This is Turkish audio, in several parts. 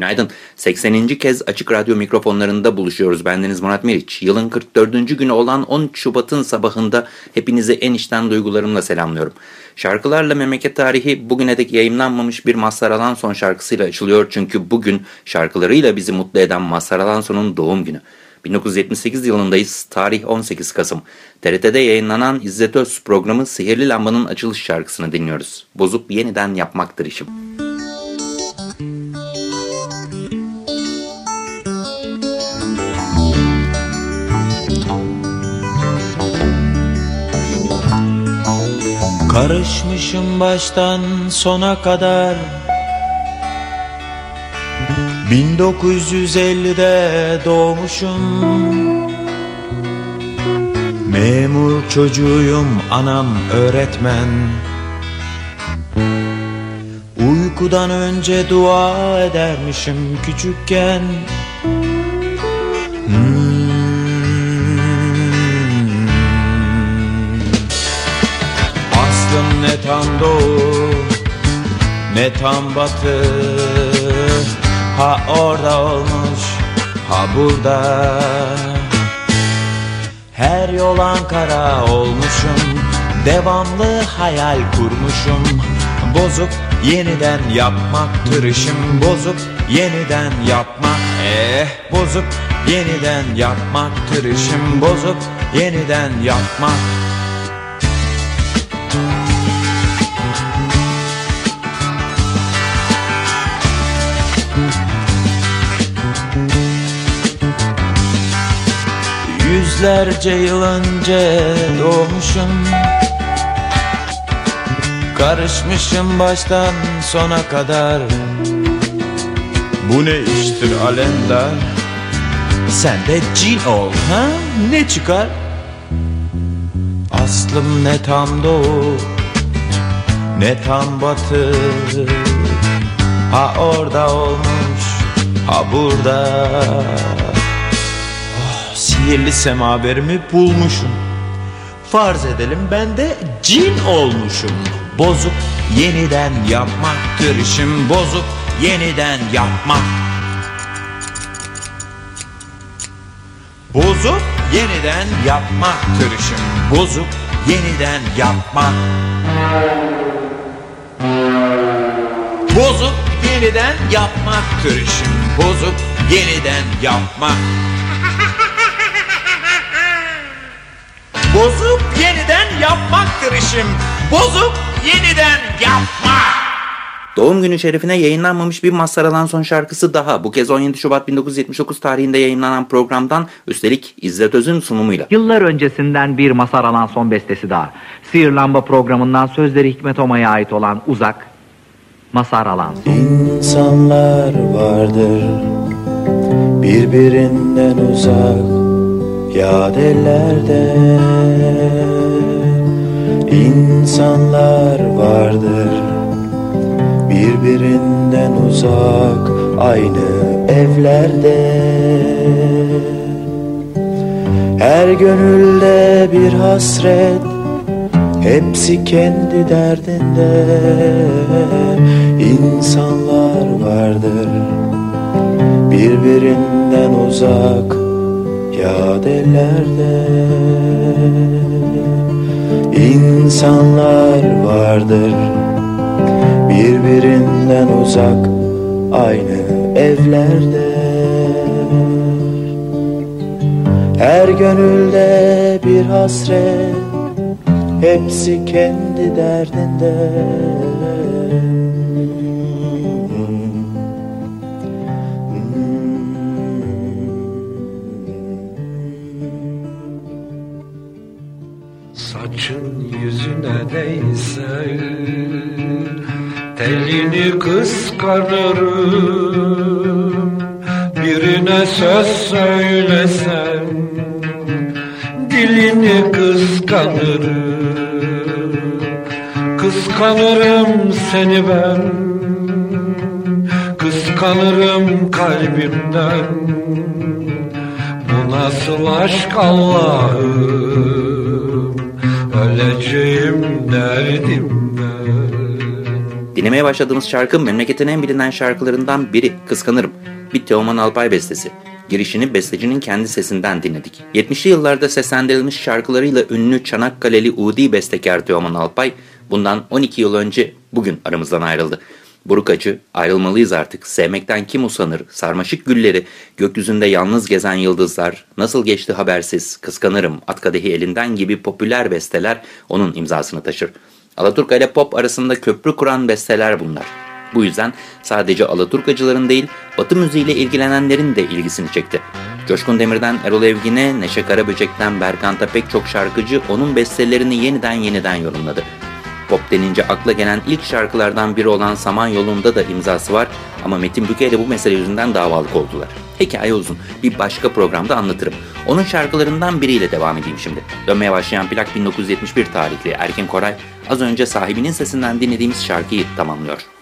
Günaydın. 80. kez Açık Radyo mikrofonlarında buluşuyoruz. Bendeniz Murat Meriç. Yılın 44. günü olan 13 Şubat'ın sabahında hepinizi en içten duygularımla selamlıyorum. Şarkılarla memleket tarihi bugüne dek yayınlanmamış bir Mazhar Alanson şarkısıyla açılıyor. Çünkü bugün şarkılarıyla bizi mutlu eden Mazhar Alanson'un doğum günü. 1978 yılındayız. Tarih 18 Kasım. TRT'de yayınlanan İzzet Öz programı Sihirli Lamba'nın açılış şarkısını dinliyoruz. Bozup yeniden yapmaktır işim. Karışmışım baştan sona kadar. 1950'de doğmuşum. Memur çocuğuyum anam öğretmen. Uykudan önce dua edermişim küçükken. Hmm. Ne tam doğu ne tam batı. Ha orada olmuş ha burada. Her yol Ankara olmuşum Devamlı hayal kurmuşum. Bozuk yeniden yapmak işim Bozuk yeniden yapmak Eh bozuk yeniden yapmak işim Bozuk yeniden yapmak Yüzlerce yıl önce doğmuşum. Karışmışım baştan sona kadar. Bu ne iştir alendar Sen de cin ol ha? Ne çıkar? Aslım ne tam doğu ne tam batı. Ha orada olmuş ha burada sihirli semaverimi bulmuşum. Farz edelim ben de cin olmuşum. Bozuk yeniden yapmaktır işim Bozuk yeniden yapmak. Bozuk yeniden yapmaktır işim Bozuk yeniden yapmak. Bozuk yeniden yapmaktır işim Bozuk yeniden yapmak yapmaktır işim. Bozuk yeniden yapma. Doğum günü şerefine yayınlanmamış bir Mazhar Alanson şarkısı daha. Bu kez 17 Şubat 1979 tarihinde yayınlanan programdan üstelik İzzet Öz'ün sunumuyla. Yıllar öncesinden bir Mazhar Alanson bestesi daha. Sihir Lamba programından sözleri Hikmet Oma'ya ait olan Uzak, Mazhar Alanson. İnsanlar vardır birbirinden uzak yad ellerde insanlar vardır. Birbirinden uzak aynı evlerde. Her gönülde bir hasret hepsi kendi derdinde. İnsanlar vardır. Birbirinden uzak yad ellerde insanlar vardır. Birbirinden uzak aynı evlerde. Her gönülde bir hasret hepsi kendi derdinde Kıskanırım Birine söz söylesen Dilini kıskanırım. Kıskanırım seni ben. Kıskanırım kalbimden. Bu nasıl aşk Allah'ım? Öleceğim derdimden Dinlemeye başladığımız şarkı memleketin en bilinen şarkılarından biri Kıskanırım. Bir Teoman Alpay bestesi. Girişini bestecinin kendi sesinden dinledik. 70'li yıllarda seslendirilmiş şarkılarıyla ünlü Çanakkale'li Udi bestekar Teoman Alpay bundan 12 yıl önce bugün aramızdan ayrıldı. Buruk acı, ayrılmalıyız artık, sevmekten kim usanır, sarmaşık gülleri, gökyüzünde yalnız gezen yıldızlar, nasıl geçti habersiz, kıskanırım, at kadehi elinden gibi popüler besteler onun imzasını taşır. Alaturka ile pop arasında köprü kuran besteler bunlar. Bu yüzden sadece Alaturkacıların değil, Batı müziğiyle ilgilenenlerin de ilgisini çekti. Coşkun Demir'den Erol Evgin'e, Neşe Karaböcek'ten Berkant'a pek çok şarkıcı onun bestelerini yeniden yeniden yorumladı. Pop denince akla gelen ilk şarkılardan biri olan Samanyolu'nda da imzası var ama Metin Büke ile bu mesele yüzünden davalık oldular. Hikaye uzun. Bir başka programda anlatırım. Onun şarkılarından biriyle devam edeyim şimdi. Dönmeye başlayan plak 1971 tarihli Erkin Koray az önce sahibinin sesinden dinlediğimiz şarkıyı tamamlıyor.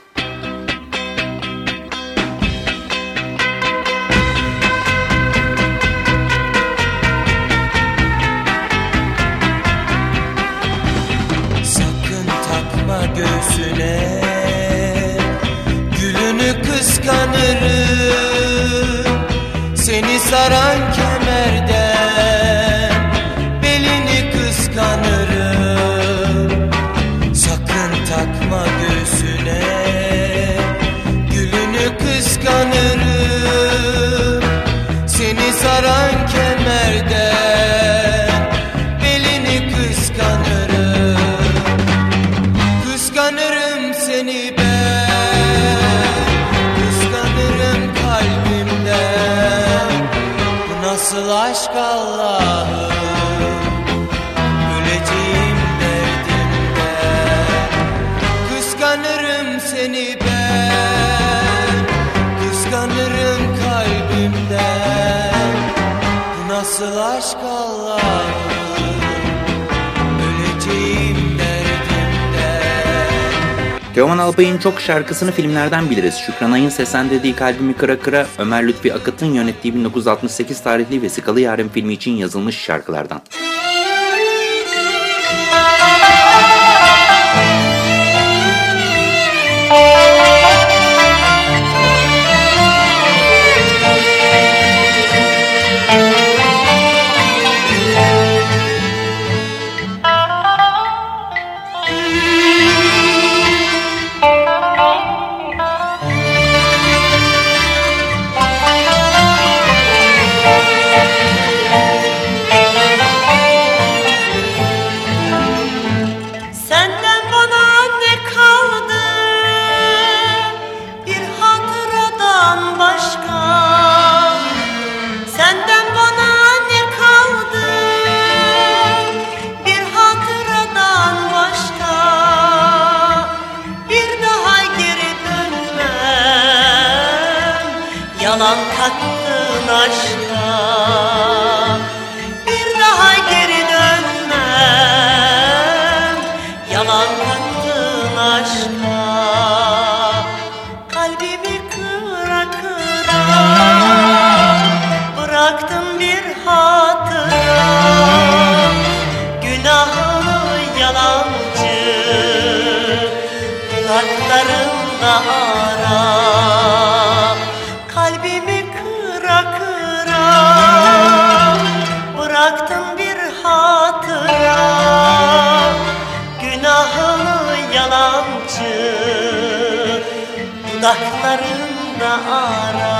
Nasıl aşk Allah'ım Teoman Alpay'ın çok şarkısını filmlerden biliriz. Şükran Ay'ın seslendirdiği Kalbimi Kıra Kıra, Ömer Lütfi Akıt'ın yönettiği 1968 tarihli Vesikalı Yarın filmi için yazılmış şarkılardan. Senden yalancı Dudaklarında ara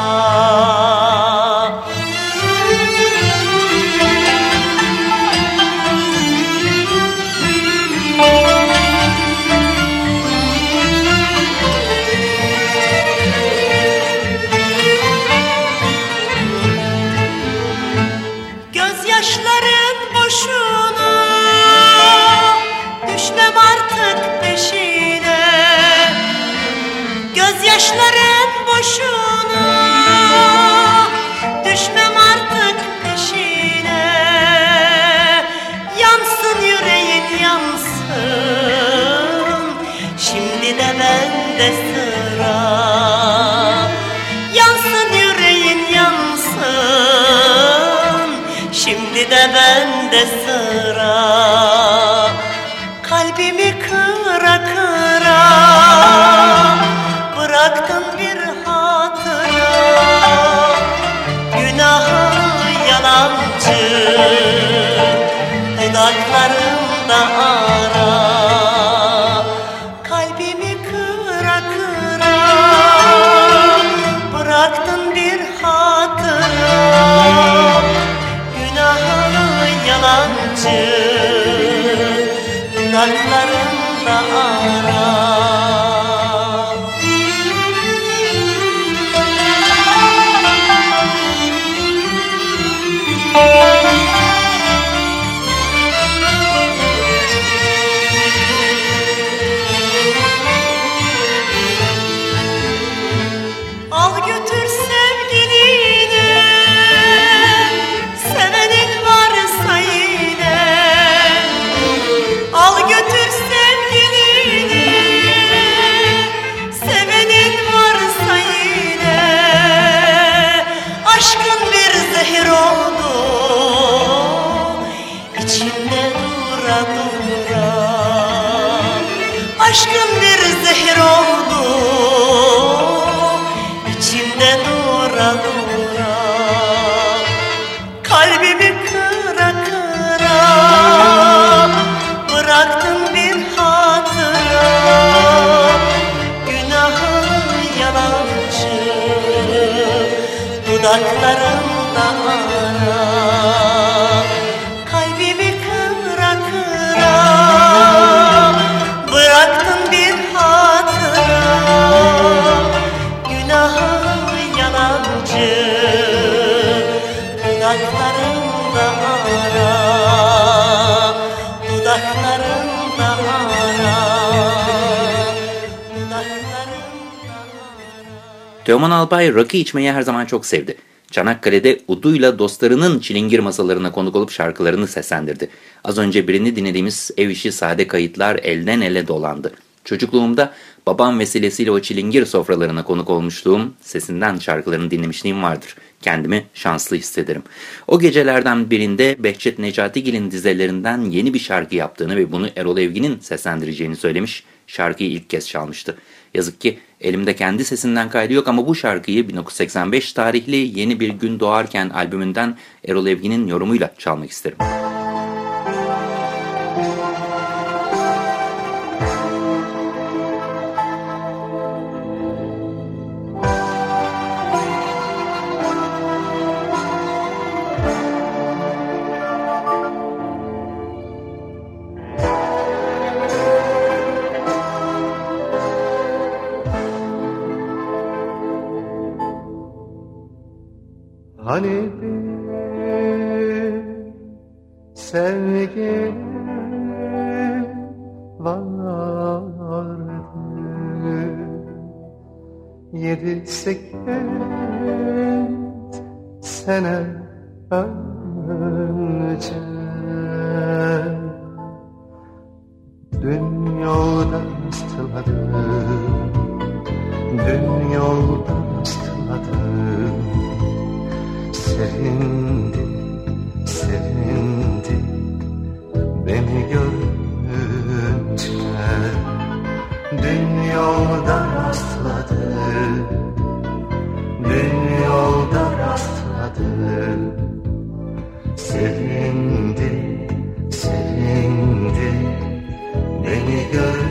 sıra Kalbimi kıra kıra. Bıraktın ara Dudaklarımda ara Dudaklarımda ara Teoman Albay rakı içmeyi her zaman çok sevdi. Çanakkale'de Udu'yla dostlarının çilingir masalarına konuk olup şarkılarını seslendirdi. Az önce birini dinlediğimiz ev işi sade kayıtlar elden ele dolandı. Çocukluğumda babam vesilesiyle o çilingir sofralarına konuk olmuşluğum, sesinden şarkılarını dinlemişliğim vardır. Kendimi şanslı hissederim. O gecelerden birinde Behçet Necatigil'in dizelerinden yeni bir şarkı yaptığını ve bunu Erol Evgin'in seslendireceğini söylemiş, şarkıyı ilk kez çalmıştı. Yazık ki elimde kendi sesinden kaydı yok ama bu şarkıyı 1985 tarihli Yeni Bir Gün Doğarken albümünden Erol Evgin'in yorumuyla çalmak isterim. Hani Dün yolda rastladı. Dün yolda rastladı. Sevindi, sevindi. Beni görünce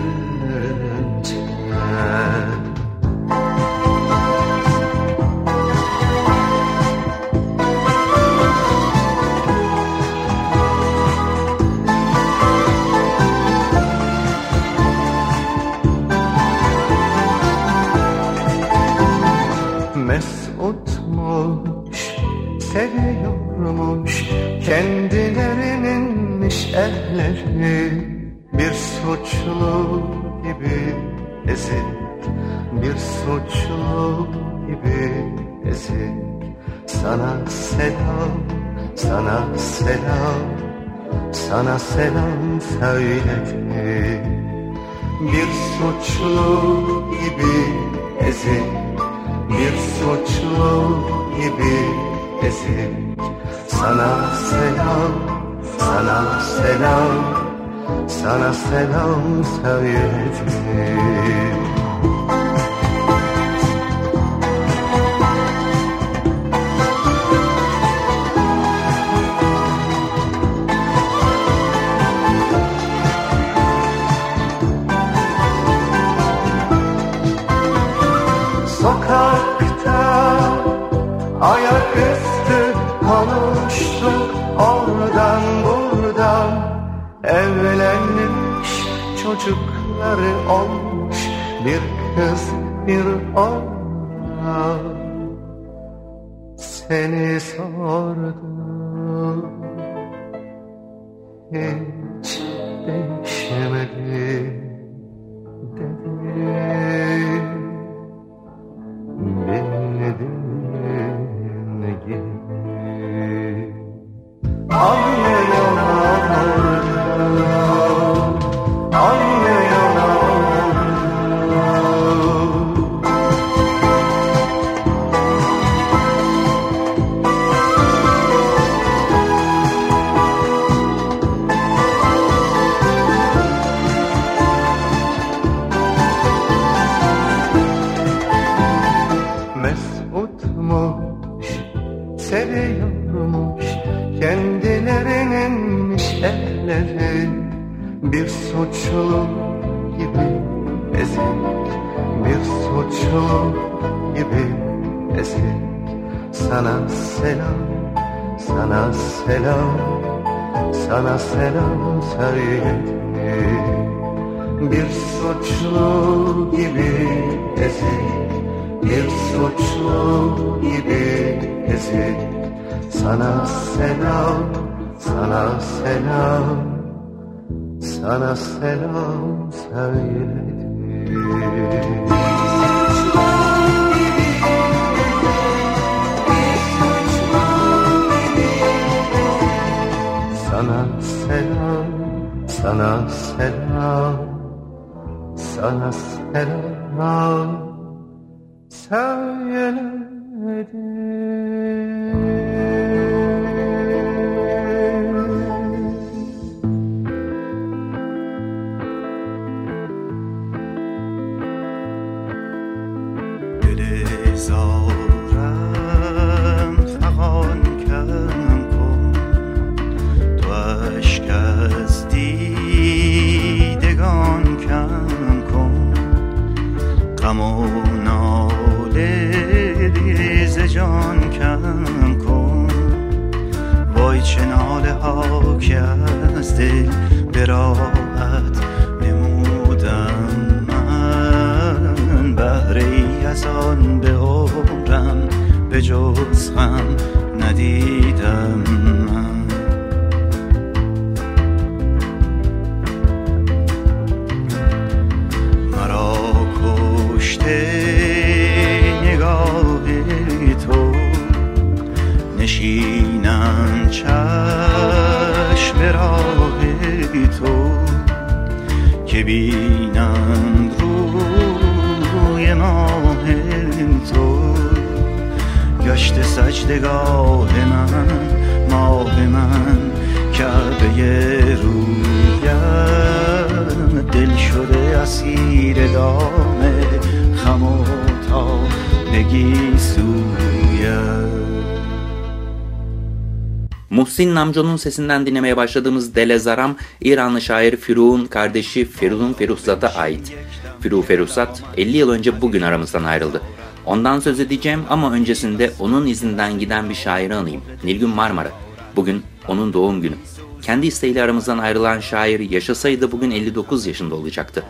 selam söyledi Bir suçlu gibi ezik Bir suçlu gibi ezik Sana selam, sana selam Sana selam söyledim olmuş bir kız bir oğlan. Seni sordum hiç değişmedi Sana selam, sana selam Sana selam söyledim bir suçlu gibi ezik Bir suçlu gibi ezik Sana selam, sana selam Sana selam söyledim Sana selam, sana selam, sana selam söyledim. is all غم و ناله ز جان کم کن. وای چه ناله ها که از دل به راحت نمودم من. بهره ای از آن به عمرم به جز غم ندیدم من. نشینم چشم راه تو که بینم روی ماه تو. گشت سجدگاه من ماه من کعبه رویم. دل شده اسیر دام خم و تابگی سویم Muhsin Namjo'nun sesinden dinlemeye başladığımız Dele Zaram, İranlı şair Firuh'un kardeşi Firuz'un Feruzat'a ait. Firuh Feruzat 50 yıl önce bugün aramızdan ayrıldı. Ondan söz edeceğim ama öncesinde onun izinden giden bir şairi anayım. Nilgün Marmara. Bugün onun doğum günü. Kendi isteğiyle aramızdan ayrılan şair yaşasaydı bugün 59 yaşında olacaktı.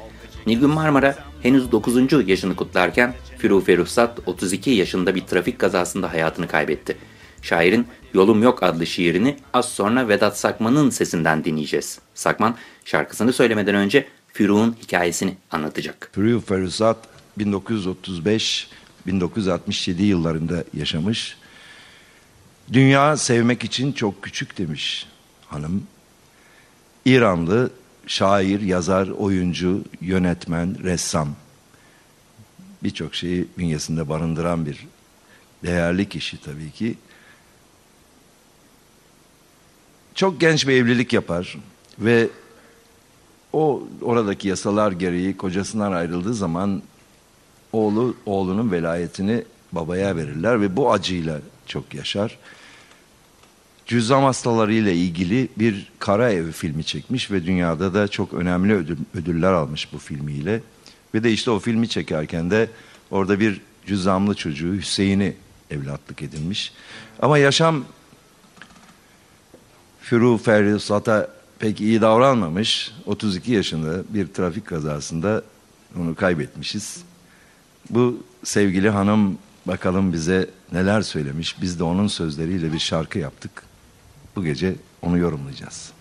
Nilgün Marmara henüz 9. yaşını kutlarken Firuh Feruzat 32 yaşında bir trafik kazasında hayatını kaybetti. Şairin Yolum Yok adlı şiirini az sonra Vedat Sakman'ın sesinden dinleyeceğiz. Sakman şarkısını söylemeden önce Firuh'un hikayesini anlatacak. Firuh Feruzat 1935-1967 yıllarında yaşamış. Dünya sevmek için çok küçük demiş hanım. İranlı şair, yazar, oyuncu, yönetmen, ressam. Birçok şeyi bünyesinde barındıran bir değerli kişi tabii ki. Çok genç bir evlilik yapar ve o oradaki yasalar gereği kocasından ayrıldığı zaman oğlu oğlunun velayetini babaya verirler ve bu acıyla çok yaşar. Cüzzam hastaları ile ilgili bir kara ev filmi çekmiş ve dünyada da çok önemli ödül, ödüller almış bu filmiyle. Ve de işte o filmi çekerken de orada bir cüzzamlı çocuğu Hüseyin'i evlatlık edinmiş. Ama yaşam Firu Ferisat'a pek iyi davranmamış. 32 yaşında bir trafik kazasında onu kaybetmişiz. Bu sevgili hanım bakalım bize neler söylemiş. Biz de onun sözleriyle bir şarkı yaptık. Bu gece onu yorumlayacağız.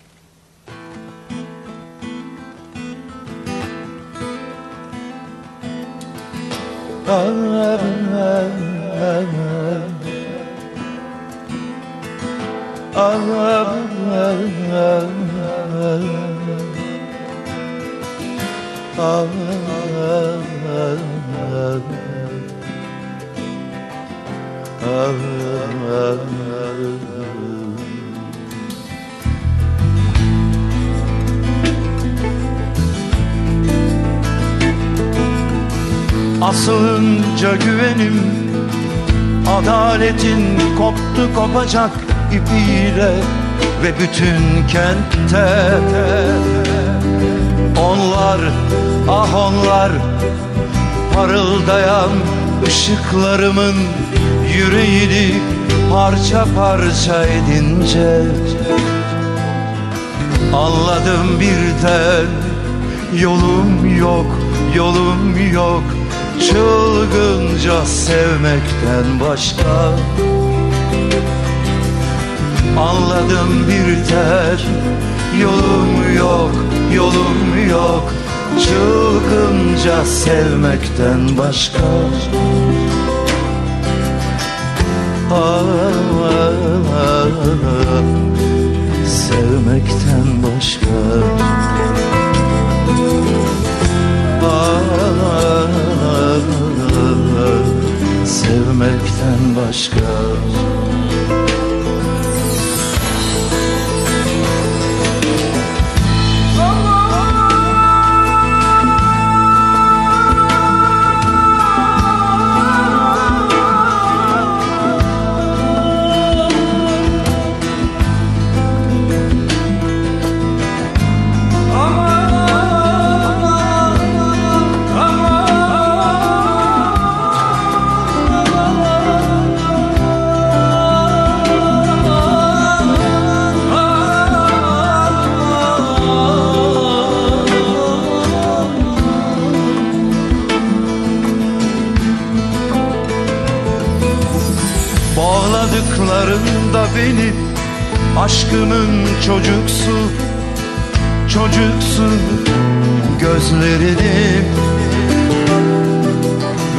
Asılınca güvenim Adaletin koptu kopacak ipiyle Ve bütün kentte Onlar ah onlar Parıldayan ışıklarımın Yüreğini parça parça edince. Anladım birden Yolum yok, yolum yok Çılgınca sevmekten başka. Anladım birden Yolum yok, yolum yok. Çılgınca sevmekten başka. Ah, ah, ah, Sevmekten başka Sevmekten başka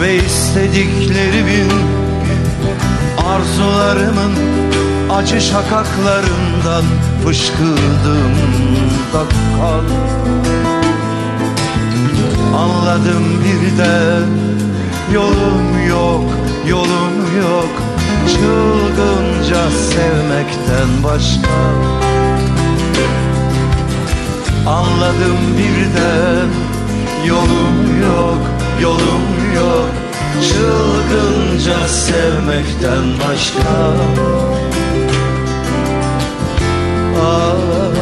Ve istediklerimin Arzularımın acı şakaklarından Fışkırdığımda kan Anladım birden Yolum yok, yolum yok. Çılgınca sevmekten başka. Anladım birden Yolum yok, yolum yok. Çılgınca sevmekten başka. Ah,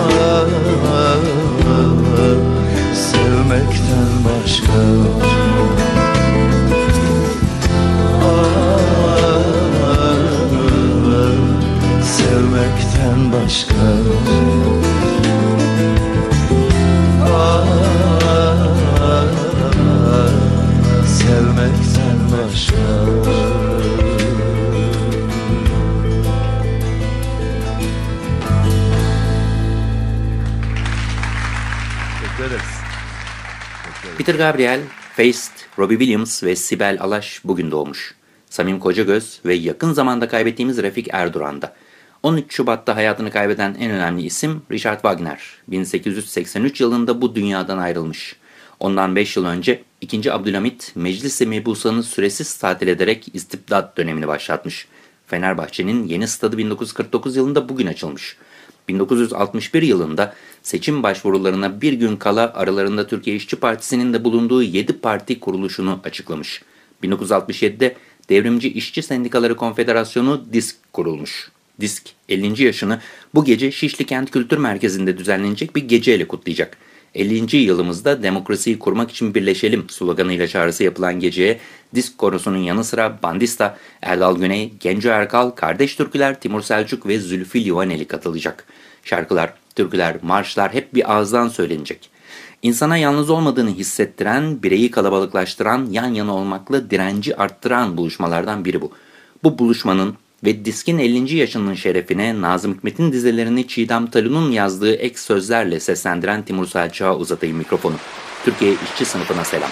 ah, Sevmekten başka. Sevmekten başka Peter Gabriel, Feist, Robbie Williams ve Sibel Alaş bugün doğmuş. Samim Kocagöz ve yakın zamanda kaybettiğimiz Refik Erduran da. 13 Şubat'ta hayatını kaybeden en önemli isim Richard Wagner. 1883 yılında bu dünyadan ayrılmış. Ondan 5 yıl önce 2. Abdülhamit Meclis-i Mebusan'ı süresiz tatil ederek istibdat dönemini başlatmış. Fenerbahçe'nin yeni stadı 1949 yılında bugün açılmış. 1961 yılında seçim başvurularına bir gün kala aralarında Türkiye İşçi Partisi'nin de bulunduğu 7 parti kuruluşunu açıklamış. 1967'de Devrimci İşçi Sendikaları Konfederasyonu DISK kurulmuş. DISK 50. yaşını bu gece Şişli Kent Kültür Merkezi'nde düzenlenecek bir geceyle kutlayacak. 50. yılımızda demokrasiyi kurmak için birleşelim sloganıyla çağrısı yapılan geceye disk korosunun yanı sıra Bandista, Erdal Güney, Genco Erkal, Kardeş Türküler, Timur Selçuk ve Zülfü Livaneli katılacak. Şarkılar, türküler, marşlar hep bir ağızdan söylenecek. İnsana yalnız olmadığını hissettiren, bireyi kalabalıklaştıran, yan yana olmakla direnci arttıran buluşmalardan biri bu. Bu buluşmanın ve diskin 50. yaşının şerefine Nazım Hikmet'in dizelerini Çiğdem Talun'un yazdığı ek sözlerle seslendiren Timur Selçuk'a uzatayım mikrofonu. Türkiye işçi sınıfına selam.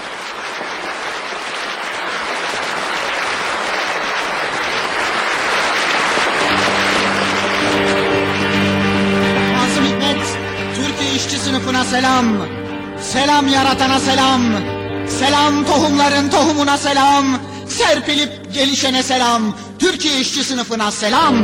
Selam. Selam yaratana selam. Selam tohumların tohumuna selam. Serpilip gelişene selam. Türkiye işçi sınıfına selam.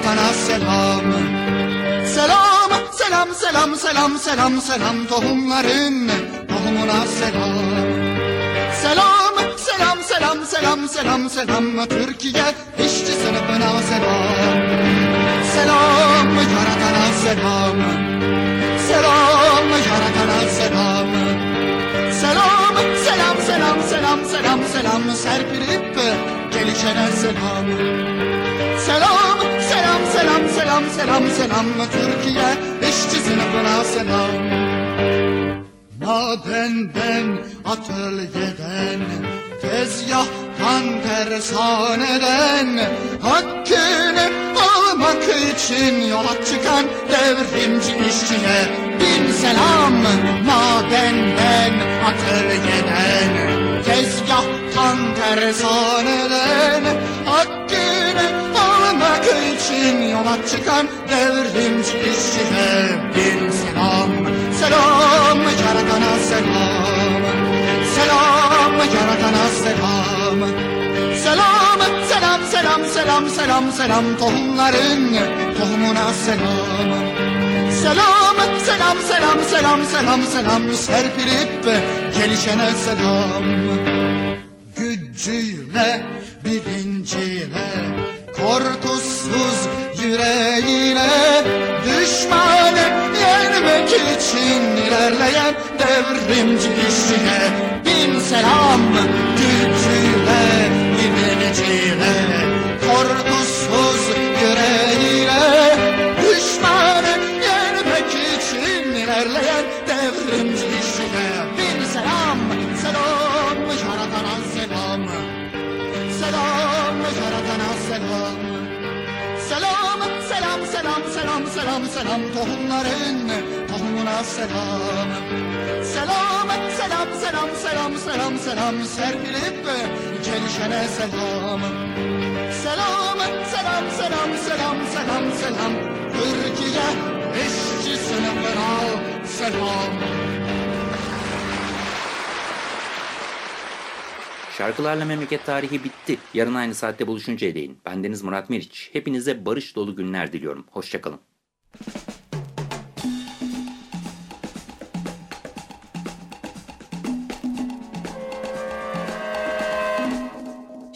Yaratana selam. Selam, selam, selam, selam, selam, selam tohumların tohumuna selam. Selam, selam, selam, selam, selam, selam Türkiye işçi sınıfına selam. Selam yaratana selam. Selam yaratana selam. Selam, selam, selam, selam, selam, selam serpilip gelişene selam, selam, selam, selam, selam Türkiye işçi sınıfına selam. Madenden, atölyeden, tezgahtan, tersaneden Hakkını almak için yola çıkan devrimci işçiye bin selam Madenden, atölyeden, tezgahtan, tersaneden Hakkını için yola çıkan devrimci işçiye bin selam. Selam yaratana selam. Selam yaratana selam. Selam selam selam selam selam selam tohumların tohumuna selam. Selam selam selam selam selam selam serpilip gelişene selam. Gücüyle bilinciyle ilerleyen devrimci işçiye bin selam gücüyle bilinciyle korkusuz yüreğiyle düşmanı yenmek için ilerleyen devrimci işçiye bin selam selam yaratana selam selam yaratana selam Selam, selam, selam, selam, selam, selam tohumların tohumuna selam. Selam, selam, selam, selam, selam, selam serpilip gelişene selam. Selam, selam, selam, selam, selam, selam Türkiye işçi sınıfına selam. Şarkılarla memleket tarihi bitti. Yarın aynı saatte buluşuncaya değin. Bendeniz Murat Meriç. Hepinize barış dolu günler diliyorum. Hoşçakalın.